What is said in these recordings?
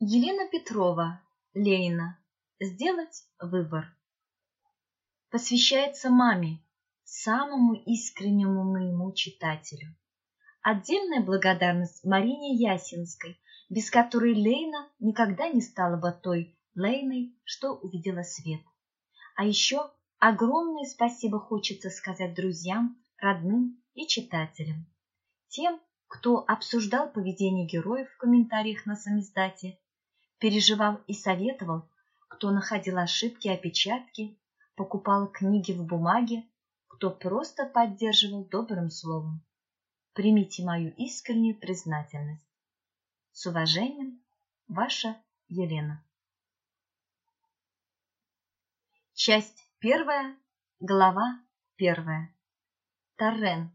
Елена Петрова, Ленина. Сделать выбор. Посвящается маме, самому искреннему моему читателю. Отдельная благодарность Марине Ясинской, без которой Лейна никогда не стала бы той Лейной, что увидела свет. А еще огромное спасибо хочется сказать друзьям, родным и читателям. Тем, кто обсуждал поведение героев в комментариях на самиздате, переживал и советовал, кто находил ошибки, опечатки, покупал книги в бумаге, кто просто поддерживал добрым словом. Примите мою искреннюю признательность. С уважением, ваша Елена. Часть первая, глава первая. Торрен.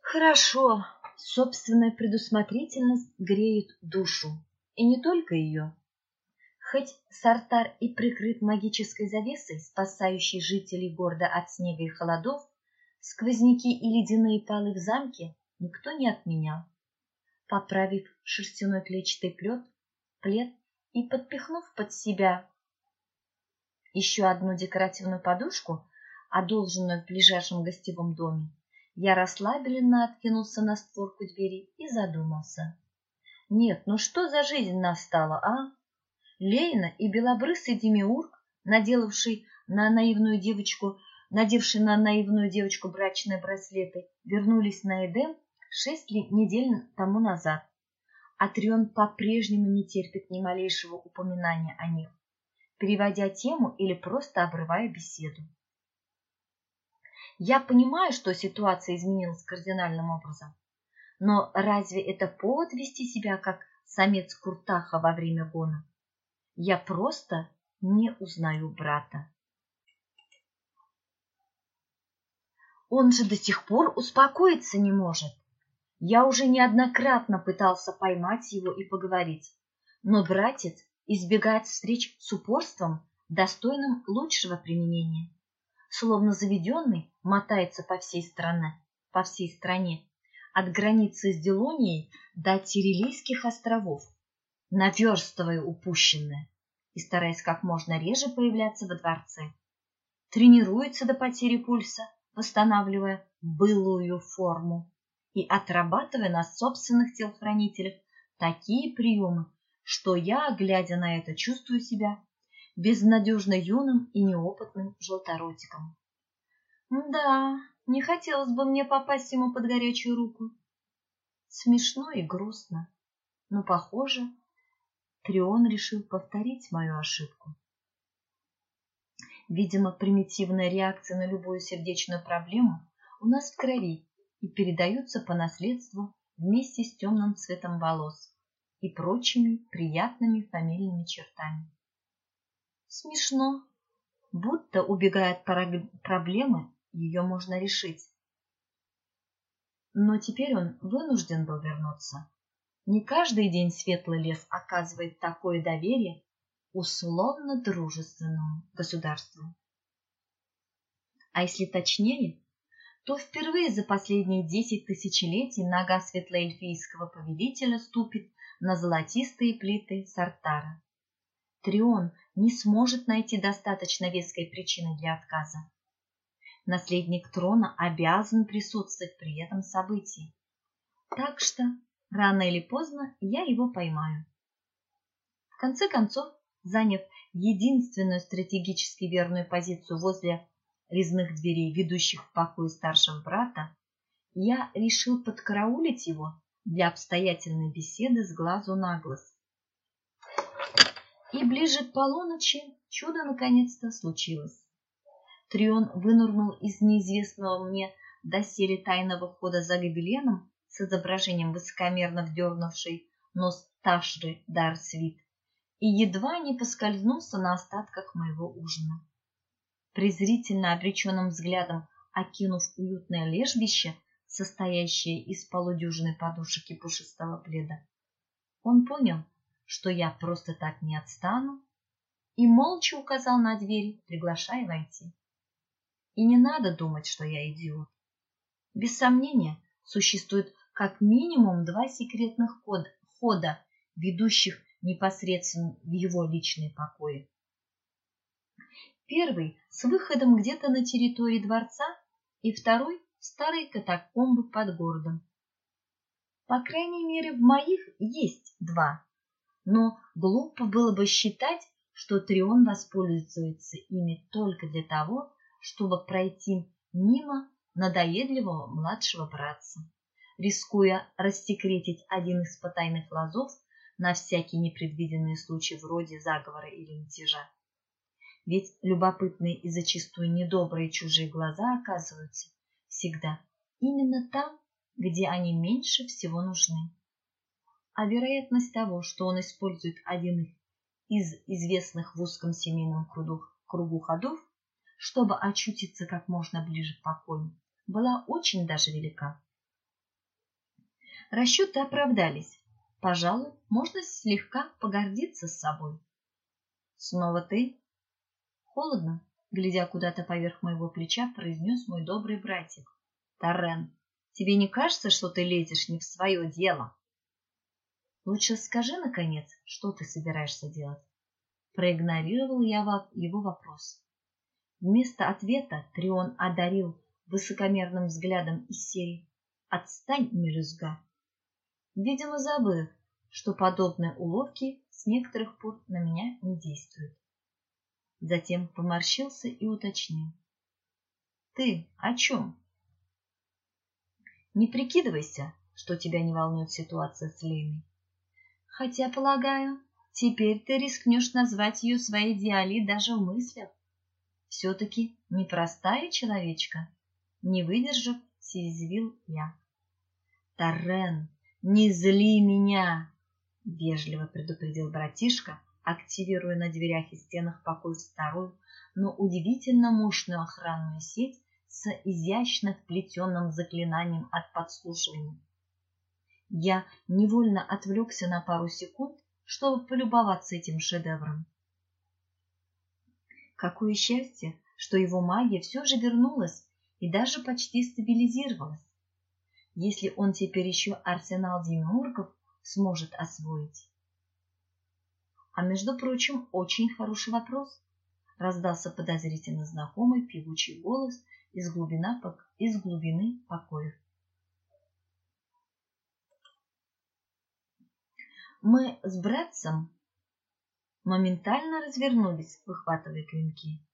Хорошо, собственная предусмотрительность греет душу, и не только ее. Хоть Сартар и прикрыт магической завесой, спасающей жителей города от снега и холодов, сквозняки и ледяные палы в замке никто не отменял. Поправив шерстяной клетчатый плед, плед и подпихнув под себя еще одну декоративную подушку, одолженную в ближайшем гостевом доме, я расслабленно откинулся на створку двери и задумался. Нет, ну что за жизнь настала, а? Лейна и белобрысый демиург, наделавший на наивную девочку, надевший на наивную девочку брачные браслеты, вернулись на Эдем шесть недель тому назад. А Трион по-прежнему не терпит ни малейшего упоминания о них, переводя тему или просто обрывая беседу. Я понимаю, что ситуация изменилась кардинальным образом. Но разве это повод вести себя как самец Куртаха во время гона? Я просто не узнаю брата. Он же до сих пор успокоиться не может. Я уже неоднократно пытался поймать его и поговорить, но братец избегает встреч с упорством, достойным лучшего применения словно заведенный, мотается по всей стране, по всей стране, от границы с Делонией до Тирилийских островов, наверстывая упущенное и стараясь как можно реже появляться во дворце. Тренируется до потери пульса, восстанавливая былую форму и отрабатывая на собственных телохранителях такие приемы, что я, глядя на это, чувствую себя безнадежно юным и неопытным желторотиком. Да, не хотелось бы мне попасть ему под горячую руку. Смешно и грустно, но, похоже, Трион решил повторить мою ошибку. Видимо, примитивная реакция на любую сердечную проблему у нас в крови и передаются по наследству вместе с темным цветом волос и прочими приятными фамильными чертами. Смешно. Будто, убегая от проблемы, ее можно решить. Но теперь он вынужден был вернуться. Не каждый день Светлый лес оказывает такое доверие условно-дружественному государству. А если точнее, то впервые за последние десять тысячелетий нога светлоэльфийского повелителя ступит на золотистые плиты Сартара. Трион не сможет найти достаточно веской причины для отказа. Наследник трона обязан присутствовать при этом событии. Так что рано или поздно я его поймаю. В конце концов, заняв единственную стратегически верную позицию возле резных дверей, ведущих в покой старшего брата, я решил подкараулить его для обстоятельной беседы с глазу на глаз и ближе к полуночи чудо наконец-то случилось. Трион вынырнул из неизвестного мне доселе тайного хода за гобеленом с изображением высокомерно вдернувшей нос Ташры Дарсвит и едва не поскользнулся на остатках моего ужина. Презрительно обреченным взглядом окинув уютное лежбище, состоящее из полудюжины подушек и пушистого пледа, он понял, что я просто так не отстану, и молча указал на дверь, приглашая войти. И не надо думать, что я идиот. Без сомнения, существует как минимум два секретных хода, хода, ведущих непосредственно в его личные покои. Первый с выходом где-то на территории дворца и второй в старые катакомбы под городом. По крайней мере, в моих есть два, но глупо было бы считать, что Трион воспользуется ими только для того, чтобы пройти мимо надоедливого младшего братца, рискуя рассекретить один из потайных лазов на всякие непредвиденные случаи вроде заговора или мятежа. Ведь любопытные и зачастую недобрые чужие глаза оказываются всегда именно там, где они меньше всего нужны. А вероятность того, что он использует один из известных в узком семейном кругу, кругу ходов, чтобы очутиться как можно ближе к покою, была очень даже велика. Расчеты оправдались. Пожалуй, можно слегка погордиться с собой. Снова ты? Холодно, глядя куда-то поверх моего плеча, произнес мой добрый братик. Тарен, тебе не кажется, что ты лезешь не в свое дело? Лучше скажи, наконец, что ты собираешься делать. Проигнорировал я его вопрос. Вместо ответа Трион одарил высокомерным взглядом из серии «Отстань, мелюзга!» Видимо, забыв, что подобные уловки с некоторых пор на меня не действуют. Затем поморщился и уточнил. «Ты о чем?» «Не прикидывайся, что тебя не волнует ситуация с Лейной. Хотя, полагаю, теперь ты рискнешь назвать ее своей Диали даже в мыслях. Все-таки непростая человечка». Не выдержав, съязвил я. «Торрен, не зли меня!» — вежливо предупредил братишка, активируя на дверях и стенах покоя старую, но удивительно мощную охранную сеть с изящно вплетенным заклинанием от подслушивания. Я невольно отвлекся на пару секунд, чтобы полюбоваться этим шедевром. Какое счастье, что его магия все же вернулась и даже почти стабилизировалась. Если он теперь еще арсенал демиургов сможет освоить. А между прочим, очень хороший вопрос. Раздался подозрительно знакомый певучий голос из, глубина, из глубины покоев. Мы с братцем моментально развернулись, выхватывая клинки.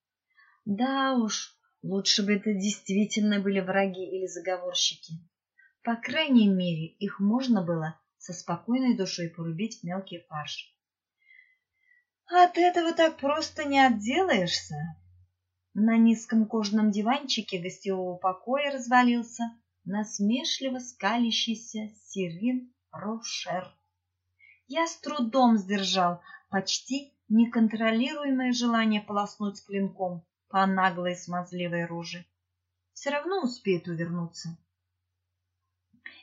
Да уж, лучше бы это действительно были враги или заговорщики. По крайней мере, их можно было со спокойной душой порубить в мелкий фарш. От этого так просто не отделаешься. На низком кожаном диванчике гостевого покоя развалился насмешливо скалящийся Сирин Рошер. Я с трудом сдержал почти неконтролируемое желание полоснуть клинком по наглой смазливой роже. Все равно успеет увернуться.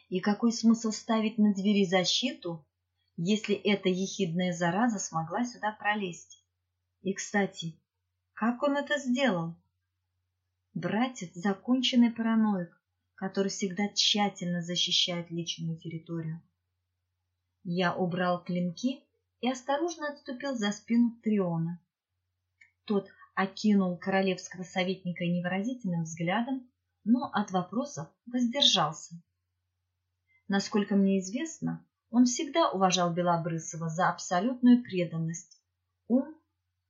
И какой смысл ставить на двери защиту, если эта ехидная зараза смогла сюда пролезть. И, кстати, как он это сделал? Братец — законченный параноик, который всегда тщательно защищает личную территорию. Я убрал клинки и осторожно отступил за спину Триона. Тот окинул королевского советника невыразительным взглядом, но от вопросов воздержался. Насколько мне известно, он всегда уважал Белобрысова за абсолютную преданность, ум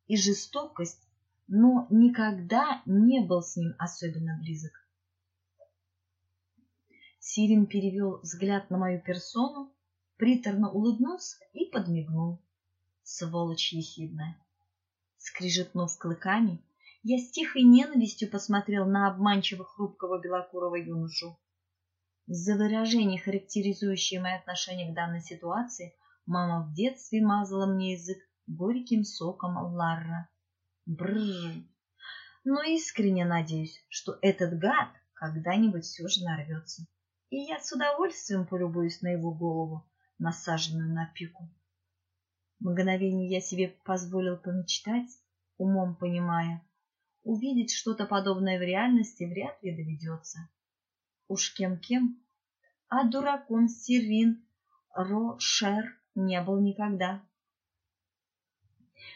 и жестокость, но никогда не был с ним особенно близок. Сирин перевел взгляд на мою персону, приторно улыбнулся и подмигнул. Сволочь ехидная. Скрижетнув клыками, я с тихой ненавистью посмотрел на обманчиво хрупкого белокурого юношу. За выражение, характеризующее мои отношения к данной ситуации, мама в детстве мазала мне язык горьким соком Ларра. Бррр. Но искренне надеюсь, что этот гад когда-нибудь все же нарвется. И я с удовольствием полюбуюсь на его голову, насаженную на пику. Мгновение я себе позволил помечтать, умом понимая, увидеть что-то подобное в реальности вряд ли доведется. Уж кем-кем, а дураком Сирин Рошер не был никогда.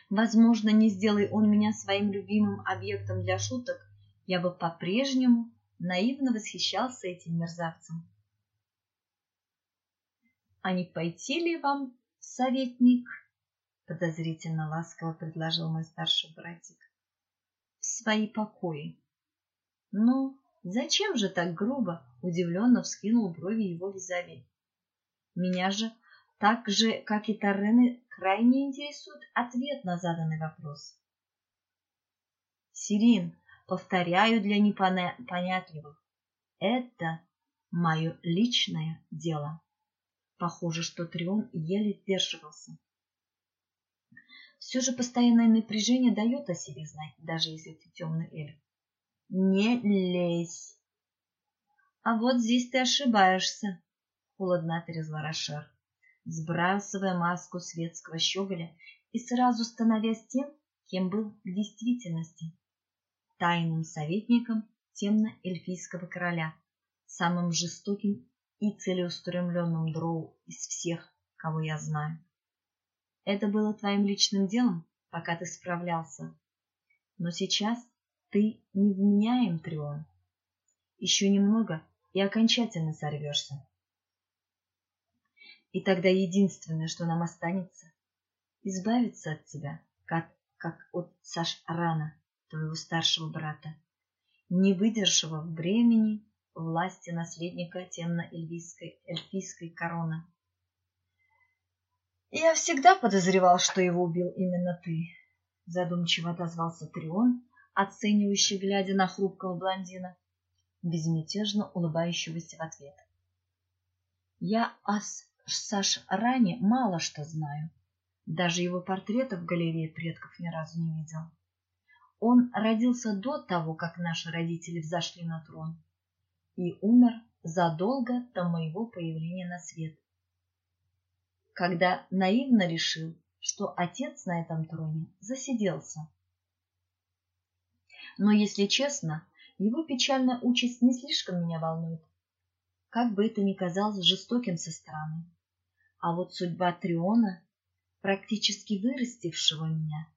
Возможно, не сделай он меня своим любимым объектом для шуток, я бы по-прежнему наивно восхищался этим мерзавцем. А не пойти ли вам, советник? Подозрительно ласково предложил мой старший братик. В свои покои. Ну, зачем же так грубо? Удивленно вскинул брови его визави. Меня же, так же, как и Торрены, крайне интересует ответ на заданный вопрос. Сирин, повторяю для непонятливых, это мое личное дело. Похоже, что Трион еле сдерживался. Все же постоянное напряжение дает о себе знать, даже если ты темный эльф. Не лезь. А вот здесь ты ошибаешься, холодно отрезала Рошер, сбрасывая маску светского щеголя и сразу становясь тем, кем был в действительности, тайным советником темно-эльфийского короля, самым жестоким и целеустремленным дроу из всех, кого я знаю. Это было твоим личным делом, пока ты справлялся. Но сейчас ты невменяем, Трион. Еще немного и окончательно сорвешься. И тогда единственное, что нам останется, избавиться от тебя, как, как от Саш Рана, твоего старшего брата, не выдержавшего времени власти наследника темно-эльфийской эльфийской короны. «Я всегда подозревал, что его убил именно ты», — задумчиво отозвался Трион, оценивающий, глядя на хрупкого блондина, безмятежно улыбающегося в ответ. «Я о Саш Ране мало что знаю. Даже его портрета в галерее предков ни разу не видел. Он родился до того, как наши родители взошли на трон и умер задолго до моего появления на свет. Когда наивно решил, что отец на этом троне засиделся. Но, если честно, его печальная участь не слишком меня волнует. Как бы это ни казалось жестоким со стороны. А вот судьба Триона, практически вырастившего меня,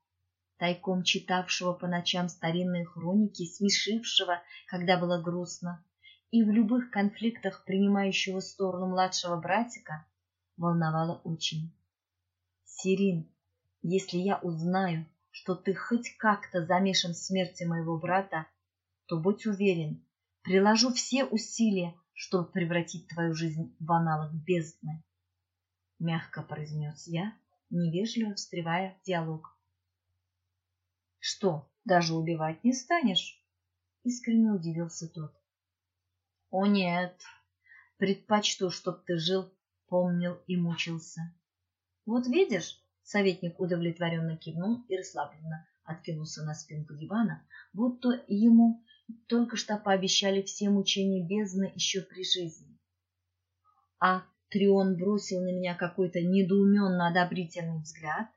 тайком читавшего по ночам старинные хроники, смешившего, когда было грустно, и в любых конфликтах принимающего сторону младшего братика волновало очень. Сирин, если я узнаю, что ты хоть как-то замешан в смерти моего брата, то будь уверен, приложу все усилия, чтобы превратить твою жизнь в аналог бездны. Мягко произнес я, невежливо встревая в диалог. Что, даже убивать не станешь? Искренне удивился тот. О нет, предпочту, чтоб ты жил, помнил и мучился. Вот видишь, советник удовлетворенно кивнул и расслабленно откинулся на спинку дивана, будто ему только что пообещали все мучения бездны еще при жизни. А Трион бросил на меня какой-то недоуменно одобрительный взгляд,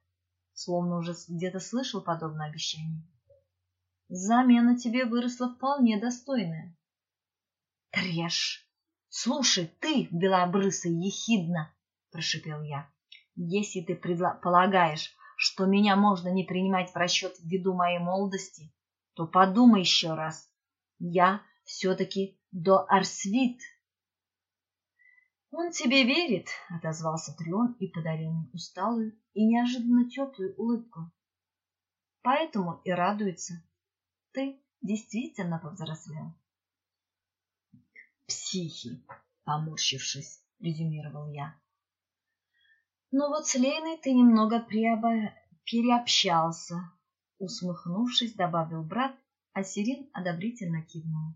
словно уже где-то слышал подобное обещание. Замена тебе выросла вполне достойная. Трешь! Слушай, ты, белобрысый, ехидно, прошипел я. Если ты полагаешь, что меня можно не принимать в расчет ввиду моей молодости, то подумай еще раз. Я все-таки до Арсвит. Он тебе верит, отозвался Трион и подарил мне усталую и неожиданно теплую улыбку. Поэтому и радуется. Ты действительно повзрослел психи, поморщившись, резюмировал я. Но вот с Лейной ты немного преобо... переобщался, усмехнувшись, добавил брат, а Сирин одобрительно кивнул.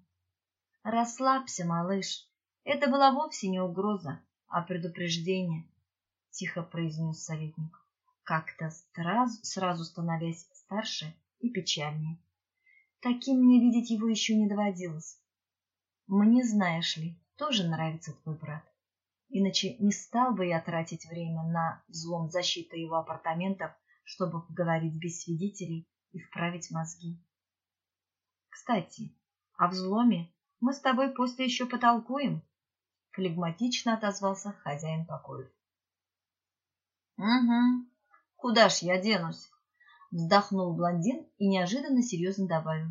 Расслабься, малыш, это была вовсе не угроза, а предупреждение, тихо произнес советник, как-то сразу, сразу становясь старше и печальнее. Таким мне видеть его еще не доводилось. Мне, знаешь ли, тоже нравится твой брат. Иначе не стал бы я тратить время на взлом защиты его апартаментов, чтобы поговорить без свидетелей и вправить мозги. Кстати, о взломе мы с тобой после еще потолкуем, флегматично отозвался хозяин покоев. Угу. Куда ж я денусь? Вздохнул блондин и неожиданно серьезно добавил.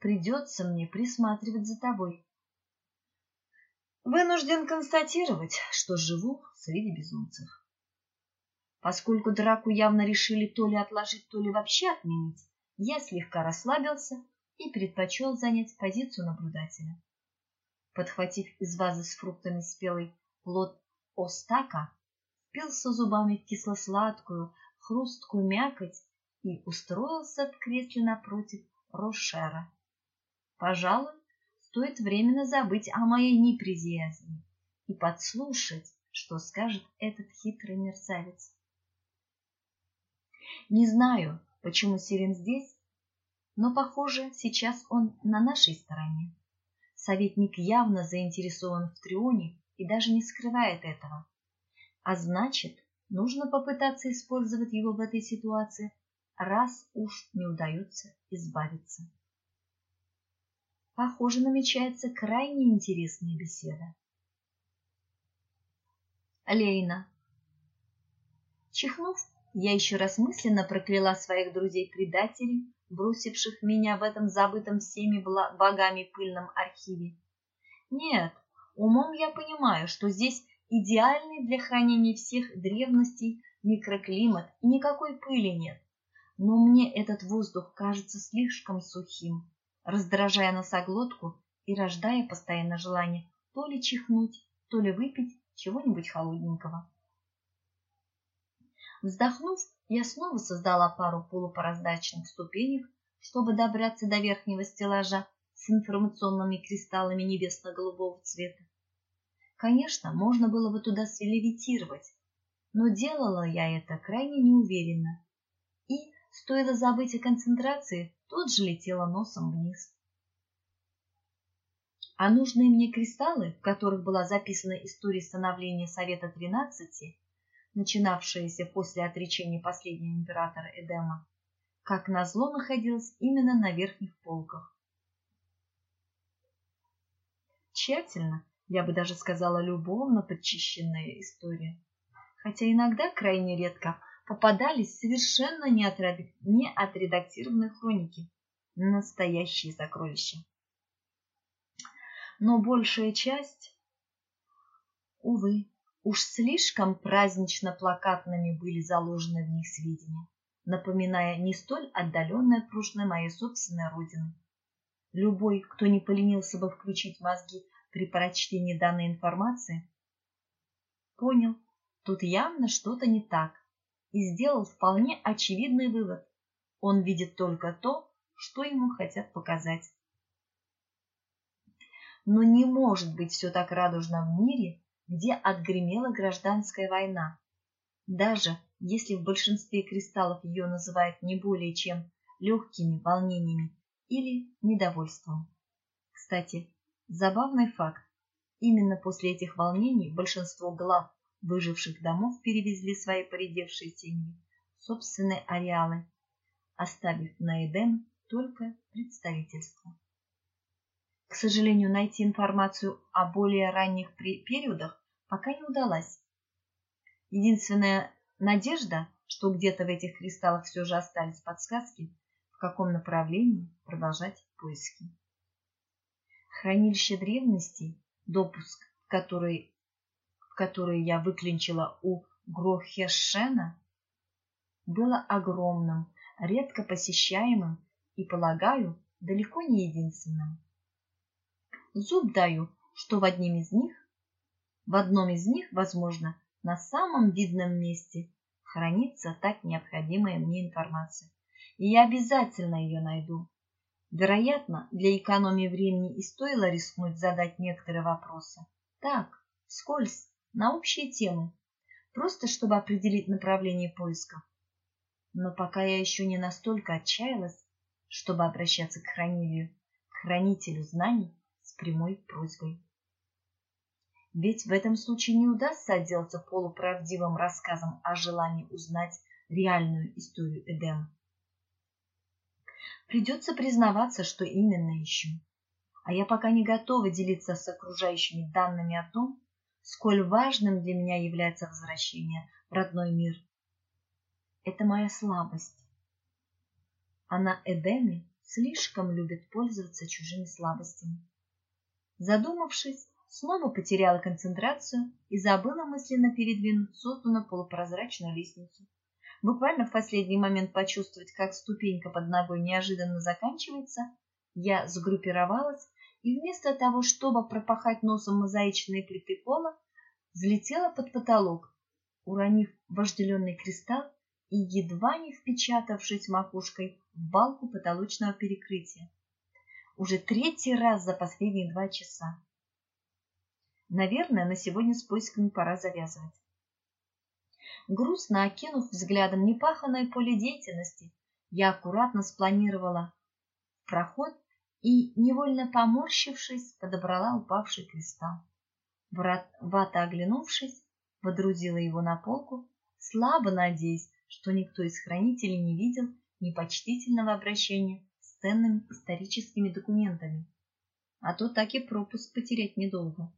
Придется мне присматривать за тобой. Вынужден констатировать, что живу среди безумцев. Поскольку драку явно решили то ли отложить, то ли вообще отменить, я слегка расслабился и предпочел занять позицию наблюдателя. Подхватив из вазы с фруктами спелый плод остака, впился зубами в кисло-сладкую, хрусткую мякоть и устроился в кресле напротив Рошера. Пожалуй, стоит временно забыть о моей неприязни и подслушать, что скажет этот хитрый мерцавец. Не знаю, почему Сирен здесь, но, похоже, сейчас он на нашей стороне. Советник явно заинтересован в Трионе и даже не скрывает этого. А значит, нужно попытаться использовать его в этой ситуации, раз уж не удается избавиться. Похоже, намечается крайне интересная беседа. Лейна. Чихнув, я еще раз мысленно прокляла своих друзей-предателей, бросивших меня в этом забытом всеми богами пыльном архиве. Нет, умом я понимаю, что здесь идеальный для хранения всех древностей микроклимат и никакой пыли нет. Но мне этот воздух кажется слишком сухим, раздражая носоглотку и рождая постоянно желание то ли чихнуть, то ли выпить чего-нибудь холодненького. Вздохнув, я снова создала пару полупораздачных ступенек, чтобы добраться до верхнего стеллажа с информационными кристаллами небесно-голубого цвета. Конечно, можно было бы туда слевитировать, но делала я это крайне неуверенно. И, стоило забыть о концентрации, тут же летела носом вниз. А нужные мне кристаллы, в которых была записана история становления Совета Тринадцати, начинавшаяся после отречения последнего императора Эдема, как назло находилась именно на верхних полках. Тщательно, я бы даже сказала, любовно подчищенная история, хотя иногда крайне редко попадались совершенно неотредактированные хроники, настоящие сокровища. Но большая часть, увы, Уж слишком празднично-плакатными были заложены в них сведения, напоминая не столь отдаленное прошлое моей собственной родины. Любой, кто не поленился бы включить мозги при прочтении данной информации, понял, тут явно что-то не так, и сделал вполне очевидный вывод. Он видит только то, что ему хотят показать. Но не может быть все так радужно в мире, где отгремела гражданская война. Даже если в большинстве кристаллов ее называют не более чем легкими волнениями или недовольством. Кстати, забавный факт. Именно после этих волнений большинство глав выживших домов перевезли свои поредевшие семьи в собственные ареалы, оставив на Эдем только представительство. К сожалению, найти информацию о более ранних периодах пока не удалось. Единственная надежда, что где-то в этих кристаллах все же остались подсказки, в каком направлении продолжать поиски. Хранилище древностей, допуск, который, в который я выклинчила у Грохешена, было огромным, редко посещаемым и, полагаю, далеко не единственным. Зуб даю, что в одним из них, в одном из них, возможно, на самом видном месте хранится так необходимая мне информация. И я обязательно ее найду. Вероятно, для экономии времени и стоило рискнуть задать некоторые вопросы. Так, вскользь, на общие темы, просто чтобы определить направление поисков. Но пока я еще не настолько отчаялась, чтобы обращаться к хранителю, к хранителю знаний с прямой просьбой. Ведь в этом случае не удастся отделаться полуправдивым рассказом о желании узнать реальную историю Эдема. Придется признаваться, что именно ищу. А я пока не готова делиться с окружающими данными о том, сколь важным для меня является возвращение в родной мир. Это моя слабость. Она Эдеме слишком любит пользоваться чужими слабостями. Задумавшись, снова потеряла концентрацию и забыла мысленно передвинуть созданную полупрозрачную лестницу. Буквально в последний момент почувствовать, как ступенька под ногой неожиданно заканчивается, я сгруппировалась и вместо того, чтобы пропахать носом мозаичные плиты пола, взлетела под потолок, уронив вожделенный кристалл и едва не впечатавшись макушкой в балку потолочного перекрытия. Уже третий раз за последние два часа. Наверное, на сегодня с поисками пора завязывать. Грустно окинув взглядом непаханное поле деятельности, я аккуратно спланировала проход и, невольно поморщившись, подобрала упавший кристалл. Вата, оглянувшись, водрузила его на полку, слабо надеясь, что никто из хранителей не видел непочтительного обращения с ценными историческими документами. А то так и пропуск потерять недолго.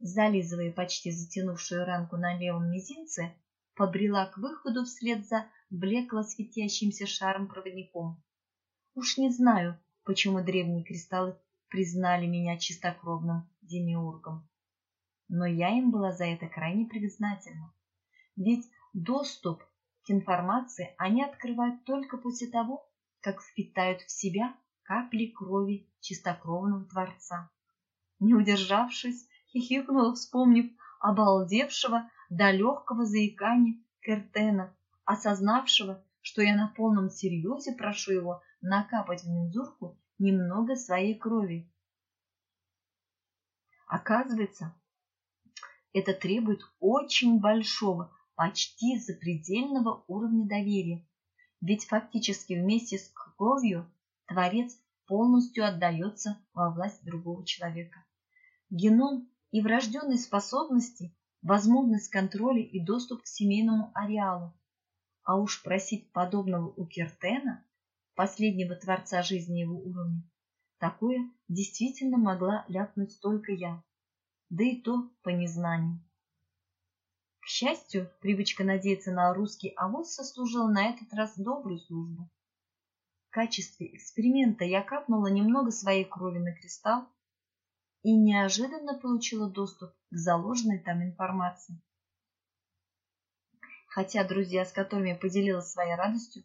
Зализывая почти затянувшую ранку на левом мизинце, побрела к выходу вслед за блекло светящимся шаром проводником. Уж не знаю, почему древние кристаллы признали меня чистокровным демиургом. Но я им была за это крайне признательна. Ведь доступ к информации они открывают только после того, как впитают в себя капли крови чистокровного Творца. Не удержавшись, хихикнула, вспомнив обалдевшего до легкого заикания Кертена, осознавшего, что я на полном серьезе прошу его накапать в мензурку немного своей крови. Оказывается, это требует очень большого, почти запредельного уровня доверия, ведь фактически вместе с кровью Творец полностью отдается во власть другого человека. Геном и врожденные способности, возможность контроля и доступ к семейному ареалу. А уж просить подобного у Кертена, последнего творца жизни его уровня, такое действительно могла ляпнуть только я, да и то по незнанию. К счастью, привычка надеяться на русский авось сослужила на этот раз добрую службу. В качестве эксперимента я капнула немного своей крови на кристалл и неожиданно получила доступ к заложенной там информации. Хотя друзья, с которыми поделилась своей радостью,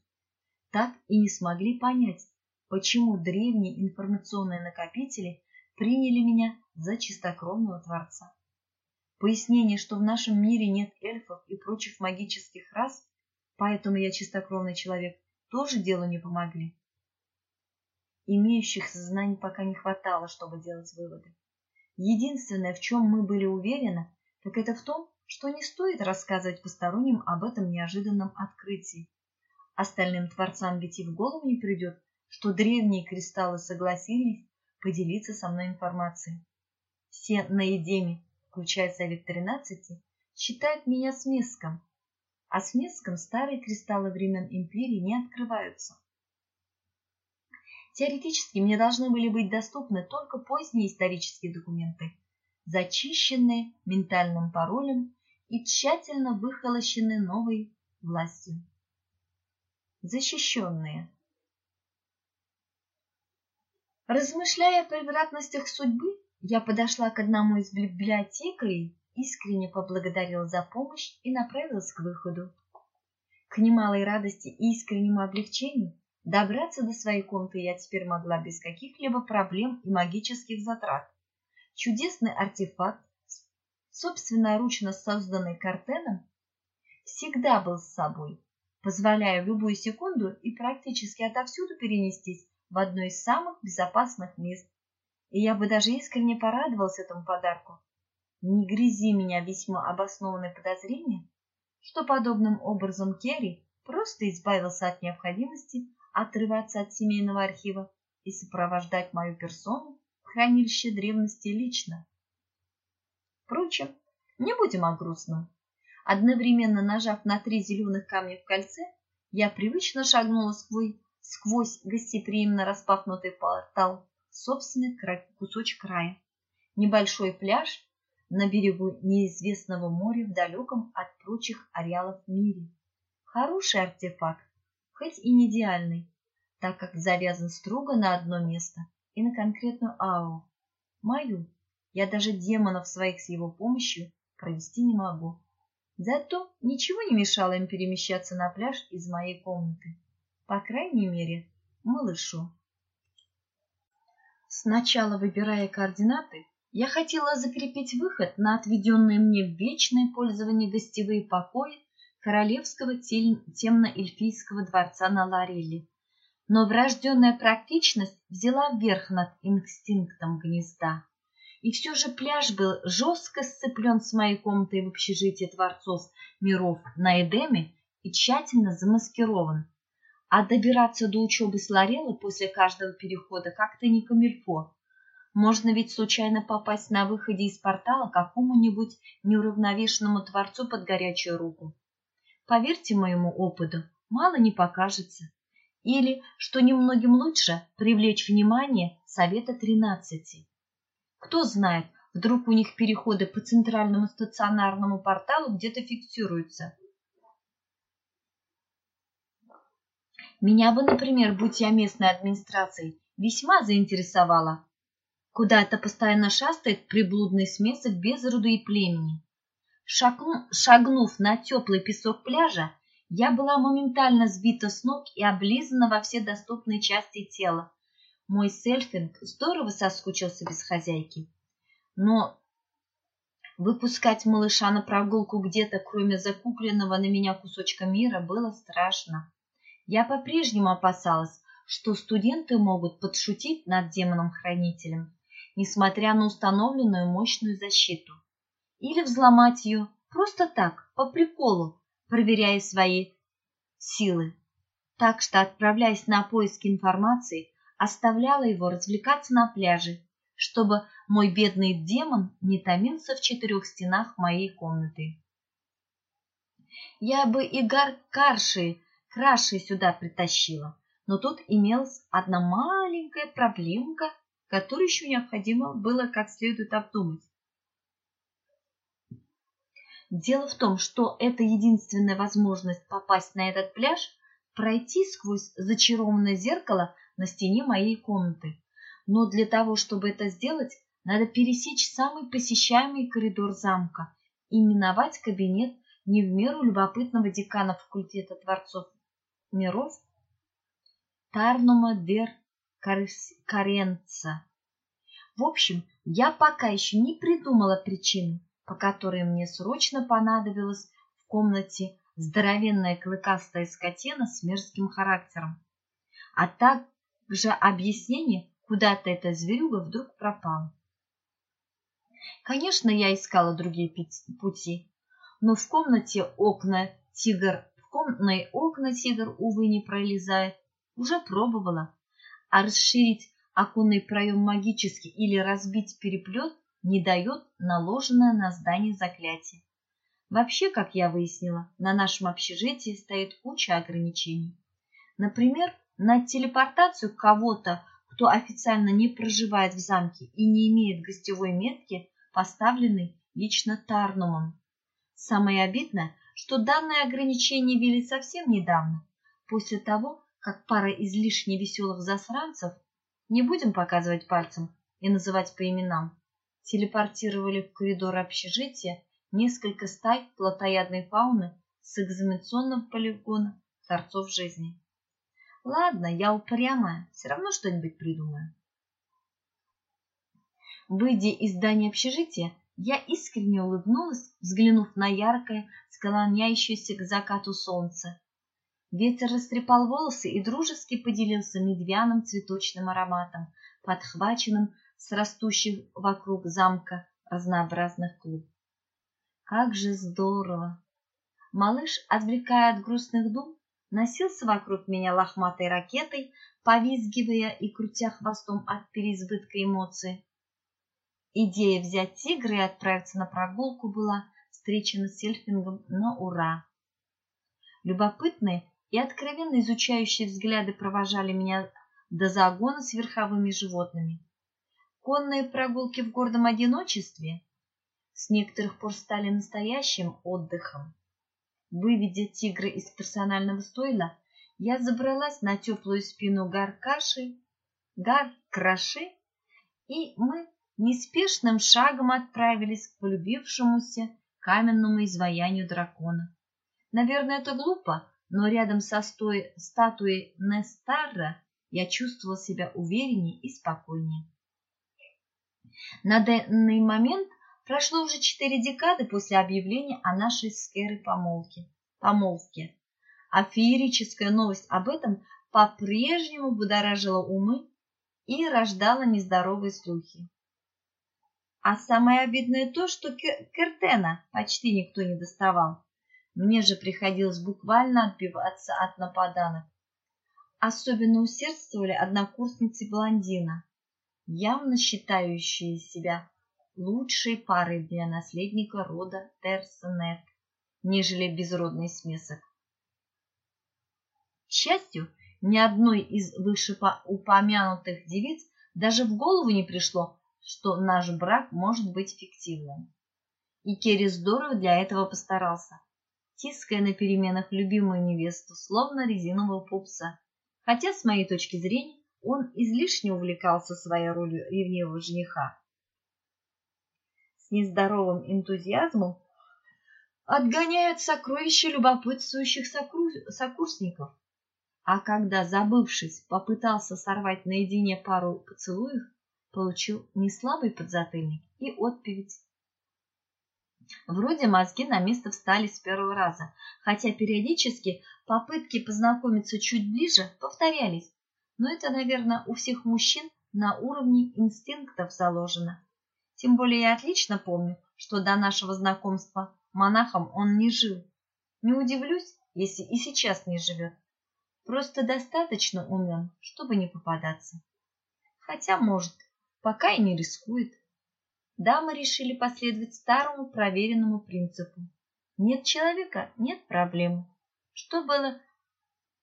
так и не смогли понять, почему древние информационные накопители приняли меня за чистокровного творца. Пояснение, что в нашем мире нет эльфов и прочих магических рас, поэтому я чистокровный человек, тоже делу не помогли. Имеющихся знаний пока не хватало, чтобы делать выводы. Единственное, в чем мы были уверены, так это в том, что не стоит рассказывать посторонним об этом неожиданном открытии. Остальным творцам ведь и в голову не придет, что древние кристаллы согласились поделиться со мной информацией. Все на включая Совет Тринадцати, считают меня смеском, а смеском старые кристаллы времен Империи не открываются. Теоретически мне должны были быть доступны только поздние исторические документы, зачищенные ментальным паролем и тщательно выхолощены новой властью. Защищенные. Размышляя о превратностях судьбы, я подошла к одному из библиотекарей, искренне поблагодарила за помощь и направилась к выходу. К немалой радости и искреннему облегчению Добраться до своей комнаты я теперь могла без каких-либо проблем и магических затрат. Чудесный артефакт, собственноручно созданный Картеном, всегда был с собой, позволяя в любую секунду и практически отовсюду перенестись в одно из самых безопасных мест. И я бы даже искренне порадовался этому подарку. Не грязи меня весьма обоснованное подозрение, что подобным образом Керри просто избавился от необходимости отрываться от семейного архива и сопровождать мою персону в хранилище древности лично. Впрочем, не будем о грустном. Одновременно нажав на три зеленых камня в кольце, я привычно шагнула сквозь, сквозь гостеприимно распахнутый портал в собственный край, кусочек края. Небольшой пляж на берегу неизвестного моря в далеком от прочих ареалов мире. Хороший артефакт, хоть и не идеальный, так как завязан строго на одно место и на конкретную ауру. Мою. Я даже демонов своих с его помощью провести не могу. Зато ничего не мешало им перемещаться на пляж из моей комнаты. По крайней мере, малышу. Сначала, выбирая координаты, я хотела закрепить выход на отведенные мне в вечное пользование гостевые покои королевского темно-эльфийского дворца на Ларелле. Но врожденная практичность взяла верх над инстинктом гнезда. И все же пляж был жестко сцеплен с моей комнатой в общежитии Творцов миров на Эдеме и тщательно замаскирован. А добираться до учебы с Лореллы после каждого перехода как-то не камильфо. Можно ведь случайно попасть на выходе из портала какому-нибудь неуравновешенному Творцу под горячую руку. Поверьте моему опыту, мало не покажется. Или, что немногим лучше, привлечь внимание Совета Тринадцати. Кто знает, вдруг у них переходы по центральному стационарному порталу где-то фиксируются. Меня бы, например, будь я местной администрацией, весьма заинтересовало. Куда-то постоянно шастает приблудный смесок без роду и племени. Шагну, шагнув на теплый песок пляжа, я была моментально сбита с ног и облизана во все доступные части тела, мой сельфинг здорово соскучился без хозяйки. Но выпускать малыша на прогулку где-то, кроме закупленного на меня кусочка мира, было страшно. Я по-прежнему опасалась, что студенты могут подшутить над демоном-хранителем, несмотря на установленную мощную защиту. Или взломать ее просто так, по приколу, проверяя свои силы. Так что, отправляясь на поиски информации, оставляла его развлекаться на пляже, чтобы мой бедный демон не томился в четырех стенах моей комнаты. Я бы и гар карши, краши сюда притащила, но тут имелась одна маленькая проблемка, которую еще необходимо было как следует обдумать. Дело в том, что это единственная возможность попасть на этот пляж, пройти сквозь зачарованное зеркало на стене моей комнаты. Но для того, чтобы это сделать, надо пересечь самый посещаемый коридор замка и миновать кабинет не в меру любопытного декана факультета Творцов миров Тарнума дер Каренца. В общем, я пока еще не придумала причины, по которой мне срочно понадобилась в комнате здоровенная клыкастая скотина с мерзким характером. А так же объяснение, куда-то эта зверюга вдруг пропала. Конечно, я искала другие пути, но в комнате окна тигр, в комнатные окна тигр, увы, не пролезает, уже пробовала, а расширить оконный проем магически или разбить переплет не дает наложенное на здание заклятие. Вообще, как я выяснила, на нашем общежитии стоит куча ограничений. Например, на телепортацию кого-то, кто официально не проживает в замке и не имеет гостевой метки, поставленной лично Тарнумом. Самое обидное, что данное ограничение ввели совсем недавно, после того, как пара излишне веселых засранцев, не будем показывать пальцем и называть по именам, телепортировали в коридор общежития несколько стай плотоядной фауны с экзаменационного полигона Торцов жизни. Ладно, я упрямая, все равно что-нибудь придумаю. Выйдя из здания общежития, я искренне улыбнулась, взглянув на яркое, склоняющееся к закату солнце. Ветер растрепал волосы и дружески поделился медвяным цветочным ароматом, подхваченным с растущих вокруг замка разнообразных клуб. Как же здорово! Малыш, отвлекая от грустных дум, носился вокруг меня лохматой ракетой, повизгивая и крутя хвостом от переизбытка эмоций. Идея взять тигра и отправиться на прогулку была встречена с Эльфингом на ура. Любопытные и откровенно изучающие взгляды провожали меня до загона с верховыми животными. Конные прогулки в гордом одиночестве? с некоторых пор стали настоящим отдыхом. Выведя тигра из персонального стойла, я забралась на теплую спину Гаркаши, Гар-Краши, и мы неспешным шагом отправились к полюбившемуся каменному изваянию дракона. Наверное, это глупо, но рядом со стой... статуей Нестарра я чувствовал себя увереннее и спокойнее. На данный момент прошло уже четыре декады после объявления о нашей с Керой помолвке. помолвке. А феерическая новость об этом по-прежнему будоражила умы и рождала нездоровые слухи. А самое обидное то, что Кертена почти никто не доставал. Мне же приходилось буквально отбиваться от нападанок. Особенно усердствовали однокурсницы блондина, явно считающие себя лучшей парой для наследника рода Терсенет, нежели безродный смесок. К счастью, ни одной из вышеупомянутых девиц даже в голову не пришло, что наш брак может быть фиктивным. И Керри здорово для этого постарался, тиская на переменах любимую невесту, словно резинового пупса, хотя, с моей точки зрения, он излишне увлекался своей ролью ревнивого жениха. Нездоровым энтузиазмом отгоняют сокровища любопытствующих сокурсников. А когда, забывшись, попытался сорвать наедине пару поцелуев, получил неслабый подзатыльник и отпевец. Вроде мозги на место встали с первого раза, хотя периодически попытки познакомиться чуть ближе повторялись. Но это, наверное, у всех мужчин на уровне инстинктов заложено. Тем более я отлично помню, что до нашего знакомства монахом он не жил. Не удивлюсь, если и сейчас не живет. Просто достаточно умен, чтобы не попадаться. Хотя, может, пока и не рискует дамы решили последовать старому проверенному принципу. Нет человека – нет проблем, что было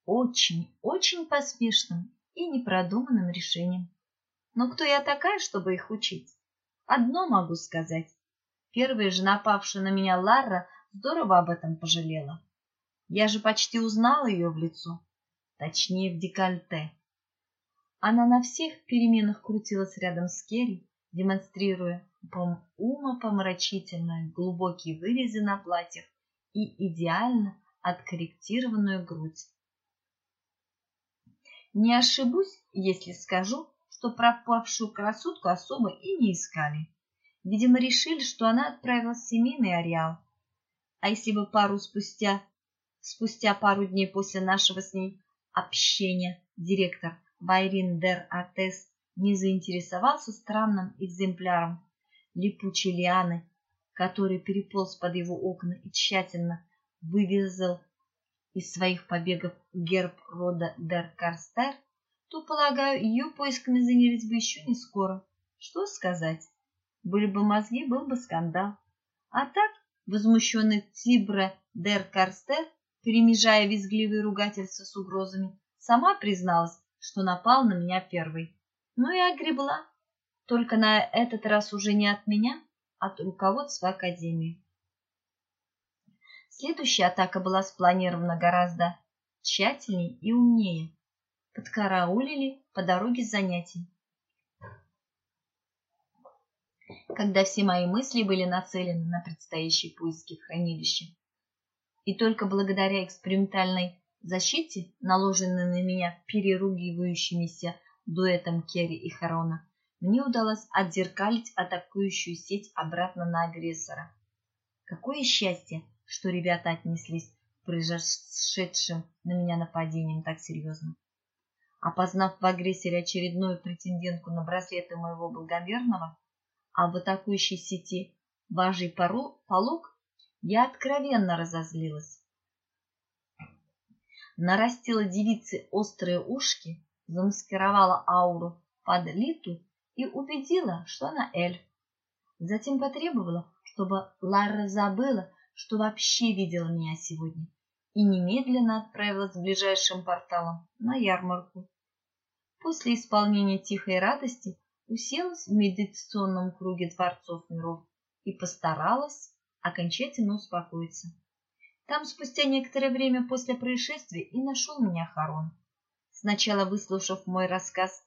очень, очень поспешным и непродуманным решением. Но кто я такая, чтобы их учить? Одно могу сказать. Первая же напавшая на меня Лара здорово об этом пожалела. Я же почти узнала ее в лицо, точнее в декольте. Она на всех переменах крутилась рядом с Керри, демонстрируя умопомрачительные глубокие вырезы на платьях и идеально откорректированную грудь. Не ошибусь, если скажу, что пропавшую красотку особо и не искали. Видимо, решили, что она отправилась в семейный ареал. А если бы пару спустя, спустя пару дней после нашего с ней общения директор Байрин Дер Артес не заинтересовался странным экземпляром липучей лианы, который переполз под его окна и тщательно вывезал из своих побегов герб рода Дер Карстер, то, полагаю, ее поисками занялись бы еще не скоро. Что сказать? Были бы мозги, был бы скандал. А так, возмущенный Тибра Дер Карстер, перемежая визгливые ругательства с угрозами, сама призналась, что напал на меня первой. Ну и огребла только на этот раз уже не от меня, а от руководства Академии. Следующая атака была спланирована гораздо тщательнее и умнее. Подкараулили по дороге занятий. Когда все мои мысли были нацелены на предстоящие поиски в хранилище. И только благодаря экспериментальной защите, наложенной на меня переругивающимися дуэтом Керри и Харона, мне удалось отзеркалить атакующую сеть обратно на агрессора. Какое счастье, что ребята отнеслись к произошедшим на меня нападениям так серьезно. Опознав в агрессоре очередную претендентку на браслеты моего благоверного, а в атакующей сети важий полог, я откровенно разозлилась. Нарастила девице острые ушки, замаскировала ауру под литу и убедила, что она эльф. Затем потребовала, чтобы Лара забыла, что вообще видела меня сегодня, и немедленно отправилась к ближайшим порталам на ярмарку. После исполнения тихой радости уселась в медитационном круге дворцов миров и постаралась окончательно успокоиться. Там спустя некоторое время после происшествия и нашел меня Харон. Сначала, выслушав мой рассказ,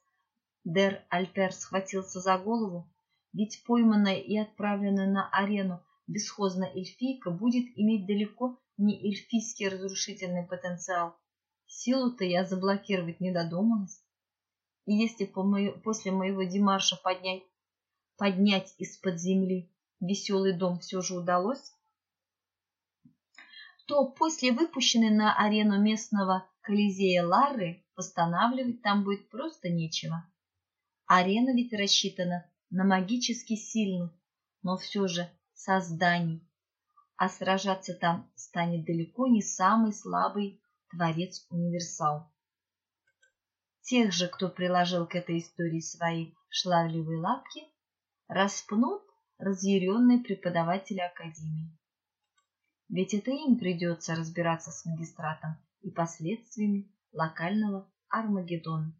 Дер Альпер схватился за голову, ведь пойманная и отправленная на арену бесхозная эльфийка будет иметь далеко не эльфийский разрушительный потенциал. Силу-то я заблокировать не додумалась. И если по мое, после моего демарша поднять, поднять из-под земли веселый дом все же удалось, то после выпущенной на арену местного Колизея Лары восстанавливать там будет просто нечего. Арена ведь рассчитана на магически сильных, но все же созданий, а сражаться там станет далеко не самый слабый творец-универсал. Тех же, кто приложил к этой истории свои шлавливые лапки, распнут разъяренные преподаватели Академии. Ведь это им придется разбираться с магистратом и последствиями локального Армагеддона.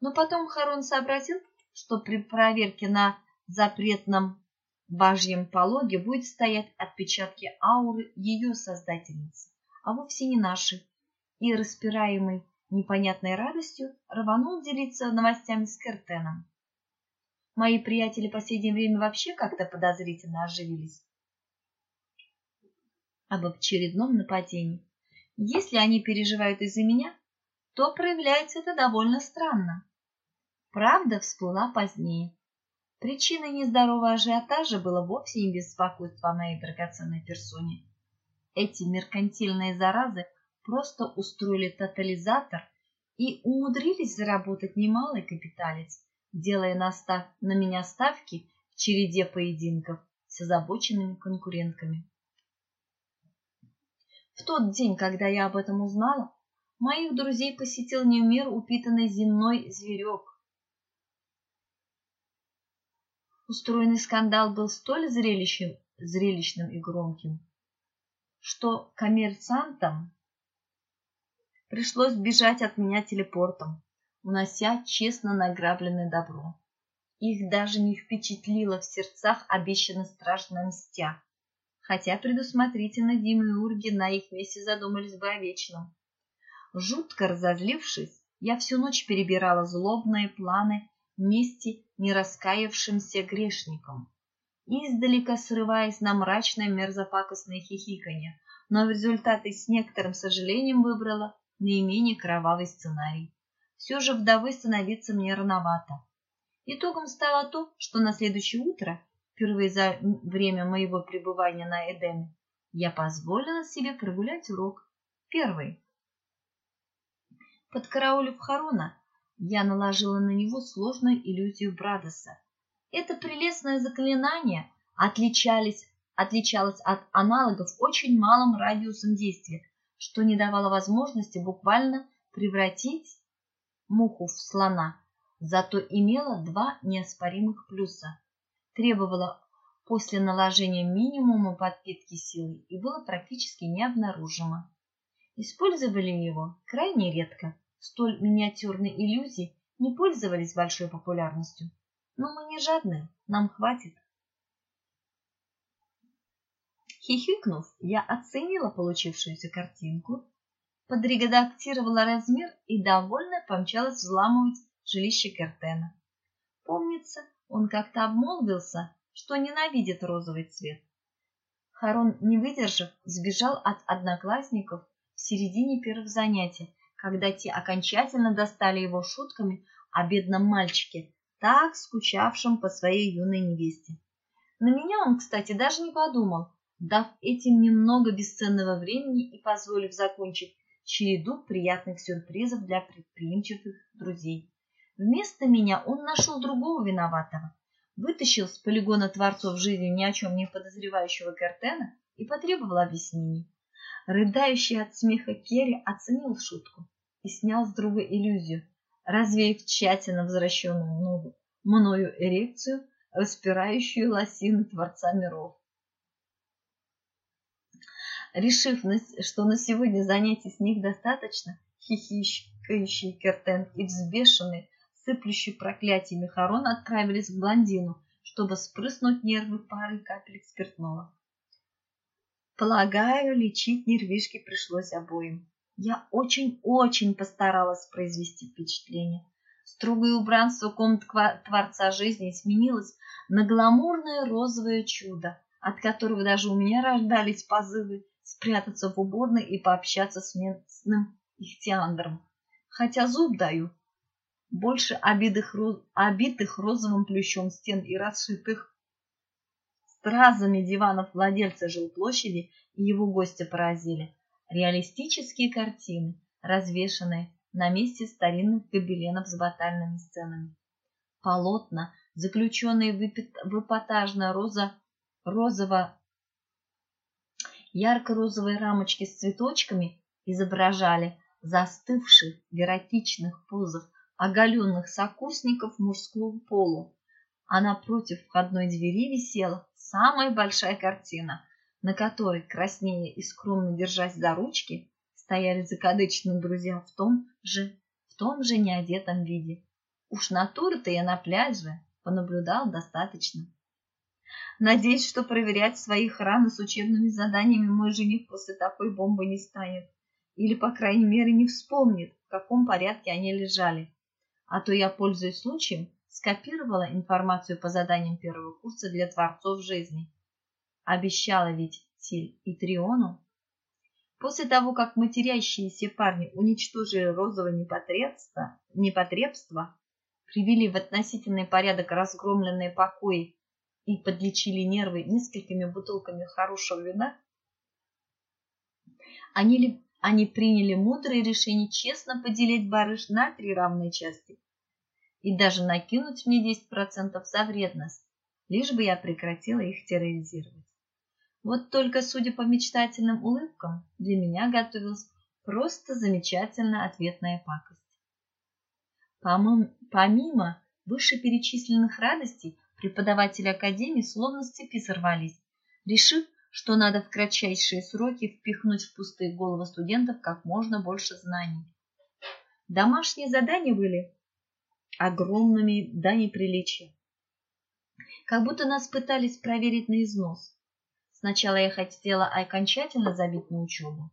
Но потом Харон сообразил, что при проверке на запретном божьем пологе будет стоять отпечатки ауры ее создательницы, а вовсе не нашей, и, распираемый непонятной радостью, рванул делиться новостями с Кертеном. Мои приятели в последнее время вообще как-то подозрительно оживились об очередном нападении. Если они переживают из-за меня, то проявляется это довольно странно. Правда всплыла позднее. Причиной нездорового ажиотажа было вовсе не беспокойство о моей драгоценной персоне. Эти меркантильные заразы просто устроили тотализатор и умудрились заработать немалый капиталец, делая на, став... на меня ставки в череде поединков с озабоченными конкурентками. В тот день, когда я об этом узнала, моих друзей посетил не в мир упитанный земной зверек. Устроенный скандал был столь зрелищным, зрелищным и громким, что коммерсантам пришлось бежать от меня телепортом, унося честно награбленное добро. Их даже не впечатлило в сердцах обещанно страшно мстя хотя предусмотрительно Дима и Урги на их месте задумались бы о вечном. Жутко разозлившись, я всю ночь перебирала злобные планы мести нераскаявшимся грешникам, издалека срываясь на мрачное мерзопакостное хихиканье, но в результате с некоторым сожалением выбрала наименее кровавый сценарий. Все же вдовой становиться мне рановато. Итогом стало то, что на следующее утро Впервые за время моего пребывания на Эдеме я позволила себе прогулять урок. Первый. Подкараулив Харона, я наложила на него сложную иллюзию Брадоса. Это прелестное заклинание отличались, отличалось от аналогов очень малым радиусом действия, что не давало возможности буквально превратить муху в слона, зато имело два неоспоримых плюса требовало после наложения минимума подпитки силы и было практически необнаружимо. Использовали его крайне редко. Столь миниатюрные иллюзии не пользовались большой популярностью. Но мы не жадные, нам хватит. Хихикнув, я оценила получившуюся картинку, подредактировала размер и довольно помчалась взламывать жилище Кертена. Помнится, он как-то обмолвился, что ненавидит розовый цвет. Харон, не выдержав, сбежал от одноклассников в середине первых занятий, когда те окончательно достали его шутками о бедном мальчике, так скучавшем по своей юной невесте. На меня он, кстати, даже не подумал, дав этим немного бесценного времени и позволив закончить череду приятных сюрпризов для предприимчивых друзей. Вместо меня он нашел другого виноватого, вытащил с полигона творцов жизни ни о чем не подозревающего Картена и потребовал объяснений. Рыдающий от смеха Керри оценил шутку и снял с друга иллюзию, развеяв тщательно возвращенную ногу, мною эрекцию, распирающую лосины Творца миров. Решив, что на сегодня занятий с них достаточно, хихикающий Кертен и взбешенный сыплющий проклятиями Харон отправились к блондину, чтобы спрыснуть нервы парой капель спиртного. Полагаю, лечить нервишки пришлось обоим. Я очень-очень постаралась произвести впечатление. Строгое убранство комнат Творца жизни сменилось на гламурное розовое чудо, от которого даже у меня рождались позывы спрятаться в уборной и пообщаться с местным ихтиандром. Хотя зуб даю. Больше обитых, обитых розовым плющом стен и расшитых стразами диванов владельца жилплощади и его гостя поразили. Реалистические картины, развешанные на месте старинных гобеленов с батальными сценами. Полотна, заключенные в эпатажно роза, розово ярко-розовые рамочки с цветочками, изображали застывших в эротичных позах оголенных сокурсников мужского пола, а напротив входной двери висела самая большая картина, на которой, краснея и скромно держась за ручки, стояли закадычные друзья в том же, в том же неодетом виде. Уж натуры-то я на пляже понаблюдал достаточно. Надеюсь, что проверять свои храны с учебными заданиями мой жених после такой бомбы не станет. Или, по крайней мере, не вспомнит, в каком порядке они лежали. А то я, пользуясь случаем, скопировала информацию по заданиям первого курса для творцов жизни. Обещала ведь Тиль и Триону. После того, как матерящиеся парни уничтожили розовое непотребство, непотребство, привели в относительный порядок разгромленные покои и подлечили нервы несколькими бутылками хорошего вина, они, ли, они приняли мудрое решение честно поделить барыш на три равные части и даже накинуть мне 10% за вредность, лишь бы я прекратила их терроризировать. Вот только, судя по мечтательным улыбкам, для меня готовилась просто замечательная ответная пакость. Помимо вышеперечисленных радостей, преподаватели Академии словно с цепи сорвались, решив, что надо в кратчайшие сроки впихнуть в пустые головы студентов как можно больше знаний. Домашние задания были огромными до неприличия. Как будто нас пытались проверить на износ. Сначала я хотела окончательно забить на учебу,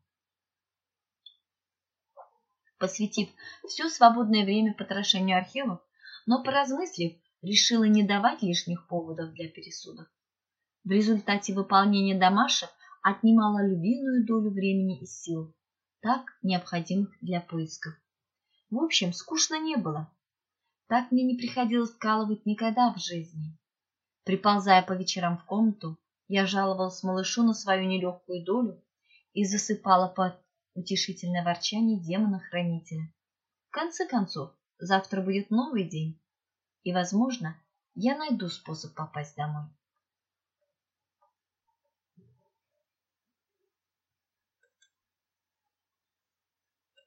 посвятив все свободное время потрошению архивов, но, поразмыслив, решила не давать лишних поводов для пересудов. В результате выполнения домашек отнимала любимую долю времени и сил, так необходимых для поисков. В общем, скучно не было. Так мне не приходилось вкалывать никогда в жизни. Приползая по вечерам в комнату, я жаловалась малышу на свою нелегкую долю и засыпала под утешительное ворчание демона-хранителя. В конце концов, завтра будет новый день, и, возможно, я найду способ попасть домой.